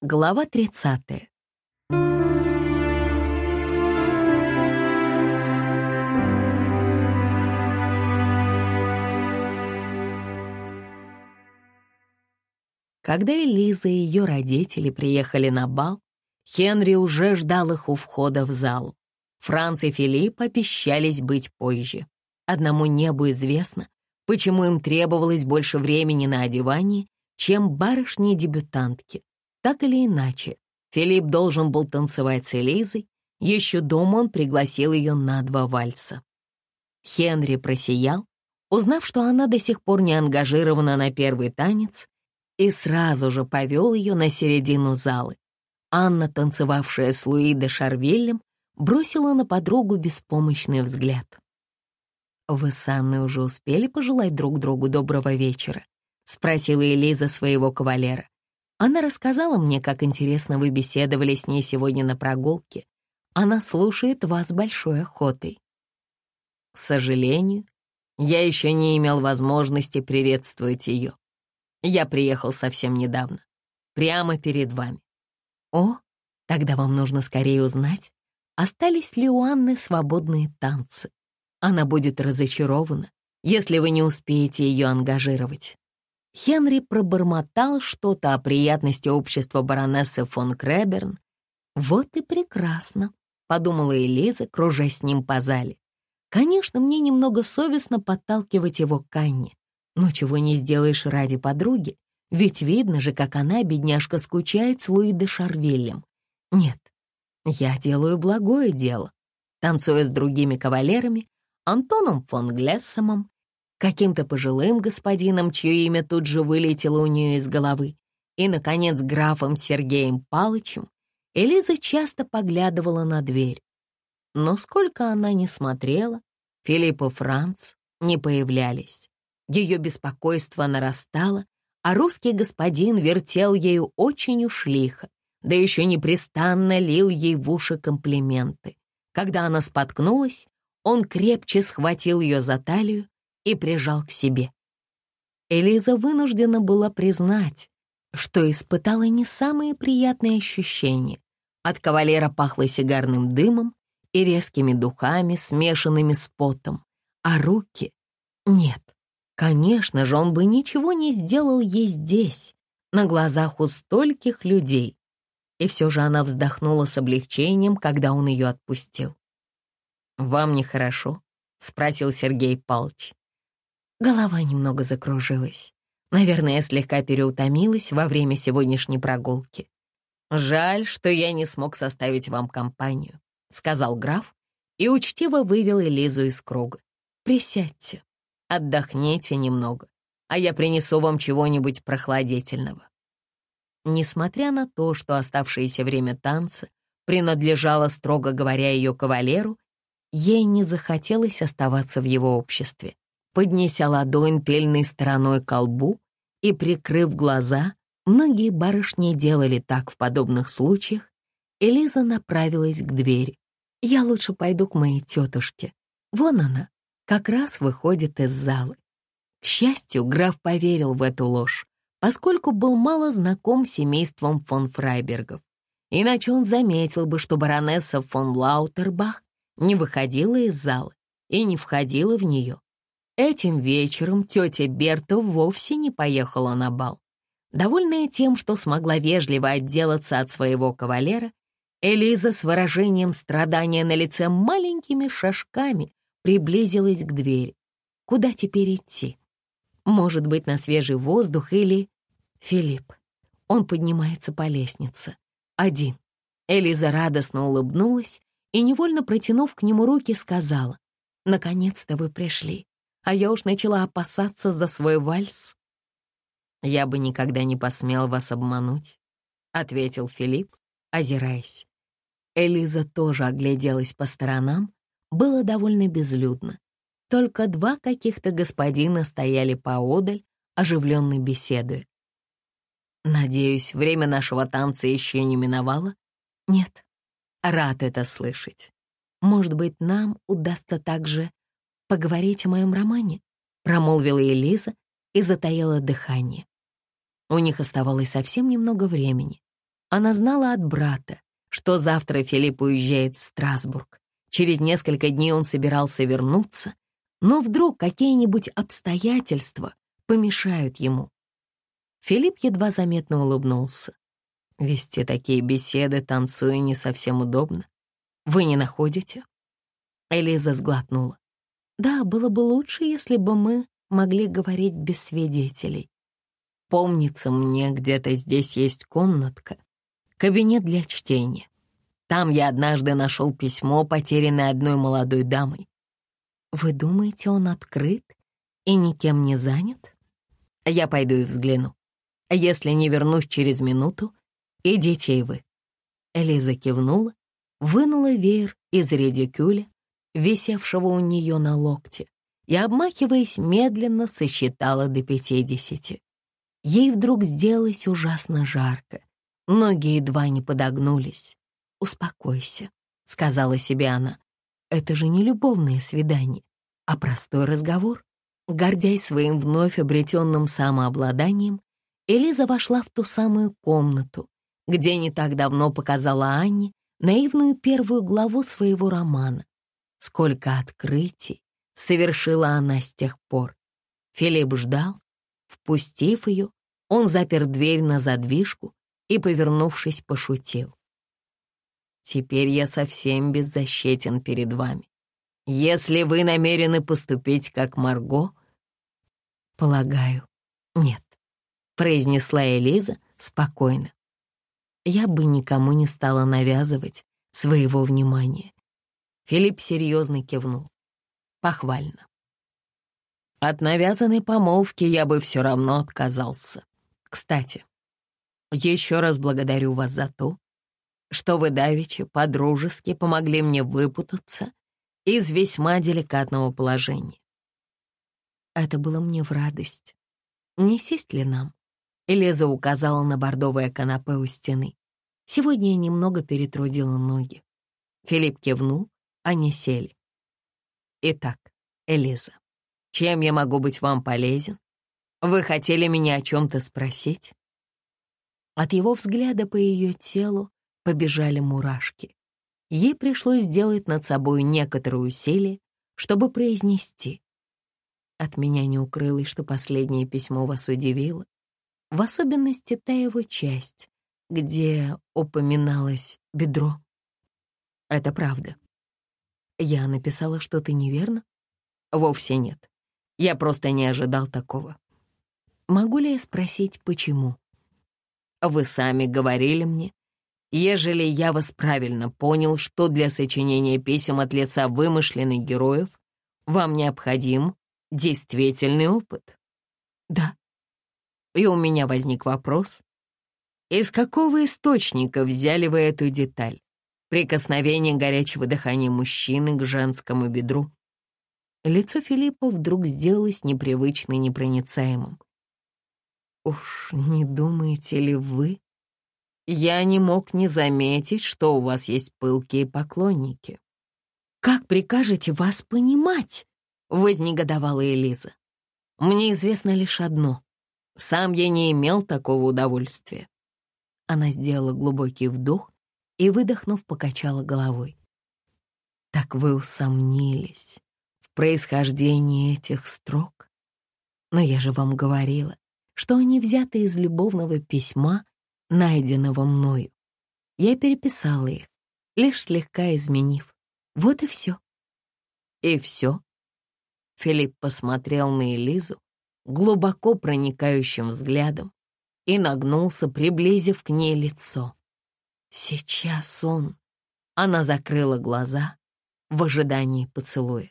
Глава 30. Когда Элиза и ее родители приехали на бал, Хенри уже ждал их у входа в зал. Франц и Филипп обещались быть позже. Одному небу известно, почему им требовалось больше времени на одевание, чем барышне-дебютантке. Так или иначе, Филипп должен был танцевать с Элизой, еще дома он пригласил ее на два вальса. Хенри просиял, узнав, что она до сих пор не ангажирована на первый танец, и сразу же повел ее на середину залы. Анна, танцевавшая с Луи де Шарвиллем, бросила на подругу беспомощный взгляд. «Вы с Анной уже успели пожелать друг другу доброго вечера?» — спросила Элиза своего кавалера. Она рассказала мне, как интересно вы беседовали с ней сегодня на прогулке. Она слушает вас большой охотой. К сожалению, я еще не имел возможности приветствовать ее. Я приехал совсем недавно, прямо перед вами. О, тогда вам нужно скорее узнать, остались ли у Анны свободные танцы. Она будет разочарована, если вы не успеете ее ангажировать. Хенри пробормотал что-то о приятности общества баронессы фон Креберн. «Вот и прекрасно», — подумала Элиза, кружась с ним по зале. «Конечно, мне немного совестно подталкивать его к Анне, но чего не сделаешь ради подруги, ведь видно же, как она, бедняжка, скучает с Луи де Шарвиллем. Нет, я делаю благое дело, танцуя с другими кавалерами, Антоном фон Глессомом каким-то пожилым господином, чье имя тут же вылетело у нее из головы, и, наконец, графом Сергеем Палычем, Элиза часто поглядывала на дверь. Но сколько она ни смотрела, Филипп и Франц не появлялись. Ее беспокойство нарастало, а русский господин вертел ею очень уж лихо, да еще непрестанно лил ей в уши комплименты. Когда она споткнулась, он крепче схватил ее за талию и прижал к себе. Элиза вынуждена была признать, что испытала не самые приятные ощущения. От кавалера пахло сигарным дымом и резкими духами, смешанными с потом, а руки... Нет, конечно же, он бы ничего не сделал ей здесь, на глазах у стольких людей. И все же она вздохнула с облегчением, когда он ее отпустил. «Вам нехорошо?» — спросил Сергей Палч. Голова немного закружилась. Наверное, я слегка переутомилась во время сегодняшней прогулки. «Жаль, что я не смог составить вам компанию», — сказал граф и учтиво вывел Элизу из круга. «Присядьте, отдохните немного, а я принесу вам чего-нибудь прохладительного». Несмотря на то, что оставшееся время танца принадлежало, строго говоря, ее кавалеру, ей не захотелось оставаться в его обществе. Поднеся ладонь тыльной стороной к колбу и прикрыв глаза, многие барышни делали так в подобных случаях, Элиза направилась к двери. «Я лучше пойду к моей тетушке. Вон она, как раз выходит из залы». К счастью, граф поверил в эту ложь, поскольку был мало знаком с семейством фон Фрайбергов. Иначе он заметил бы, что баронесса фон Лаутербах не выходила из зала и не входила в нее. Этим вечером тетя Берта вовсе не поехала на бал. Довольная тем, что смогла вежливо отделаться от своего кавалера, Элиза с выражением страдания на лице маленькими шажками приблизилась к двери. Куда теперь идти? Может быть, на свежий воздух или... Филипп. Он поднимается по лестнице. Один. Элиза радостно улыбнулась и, невольно протянув к нему руки, сказала, «Наконец-то вы пришли а я уж начала опасаться за свой вальс. «Я бы никогда не посмел вас обмануть», — ответил Филипп, озираясь. Элиза тоже огляделась по сторонам, было довольно безлюдно. Только два каких-то господина стояли поодаль, оживленно беседуя. «Надеюсь, время нашего танца еще не миновало?» «Нет, рад это слышать. Может быть, нам удастся также поговорить о моем романе?» — промолвила Элиза и затаила дыхание. У них оставалось совсем немного времени. Она знала от брата, что завтра Филипп уезжает в Страсбург. Через несколько дней он собирался вернуться, но вдруг какие-нибудь обстоятельства помешают ему. Филипп едва заметно улыбнулся. Вести такие беседы, танцуя, не совсем удобно. Вы не находите? Элиза сглотнула. Да, было бы лучше, если бы мы могли говорить без свидетелей. Помнится мне, где-то здесь есть комнатка, кабинет для чтения. Там я однажды нашел письмо, потерянное одной молодой дамой. Вы думаете, он открыт и никем не занят? Я пойду и взгляну. Если не вернусь через минуту, идите и вы. Элиза кивнула, вынула веер из редикюля, висевшего у нее на локте, и, обмахиваясь, медленно сосчитала до пятидесяти. Ей вдруг сделалось ужасно жарко, ноги едва не подогнулись. «Успокойся», — сказала себе она. «Это же не любовное свидание, а простой разговор». Гордясь своим вновь обретенным самообладанием, Элиза вошла в ту самую комнату, где не так давно показала Анне наивную первую главу своего романа. Сколько открытий совершила она с тех пор. Филипп ждал. Впустив ее, он запер дверь на задвижку и, повернувшись, пошутил. «Теперь я совсем беззащитен перед вами. Если вы намерены поступить как Марго...» «Полагаю, нет», — произнесла Элиза спокойно. «Я бы никому не стала навязывать своего внимания. Филипп серьезно кивнул. Похвально. От навязанной помолвки я бы все равно отказался. Кстати, еще раз благодарю вас за то, что вы давеча подружески помогли мне выпутаться из весьма деликатного положения. Это было мне в радость. Не сесть ли нам? Элиза указала на бордовое канапе у стены. Сегодня я немного перетрудила ноги. Филипп кивнул они сели. «Итак, Элиза, чем я могу быть вам полезен? Вы хотели меня о чем-то спросить?» От его взгляда по ее телу побежали мурашки. Ей пришлось сделать над собой некоторые усилия, чтобы произнести. От меня не укрылось, что последнее письмо вас удивило, в особенности та его часть, где упоминалось бедро. Это правда. Я написала что-то неверно? Вовсе нет. Я просто не ожидал такого. Могу ли я спросить, почему? Вы сами говорили мне, ежели я вас правильно понял, что для сочинения писем от лица вымышленных героев вам необходим действительный опыт. Да. И у меня возник вопрос. Из какого источника взяли вы эту деталь? Прикосновение горячего дыхания мужчины к женскому бедру. Лицо Филиппа вдруг сделалось непривычно непроницаемым. «Уж не думаете ли вы?» «Я не мог не заметить, что у вас есть пылкие поклонники». «Как прикажете вас понимать?» — вознегодовала Элиза. «Мне известно лишь одно. Сам я не имел такого удовольствия». Она сделала глубокий вдох и, выдохнув, покачала головой. «Так вы усомнились в происхождении этих строк? Но я же вам говорила, что они взяты из любовного письма, найденного мною. Я переписала их, лишь слегка изменив. Вот и все». «И все?» Филипп посмотрел на Элизу глубоко проникающим взглядом и нагнулся, приблизив к ней лицо. Сейчас он. Она закрыла глаза в ожидании поцелуя.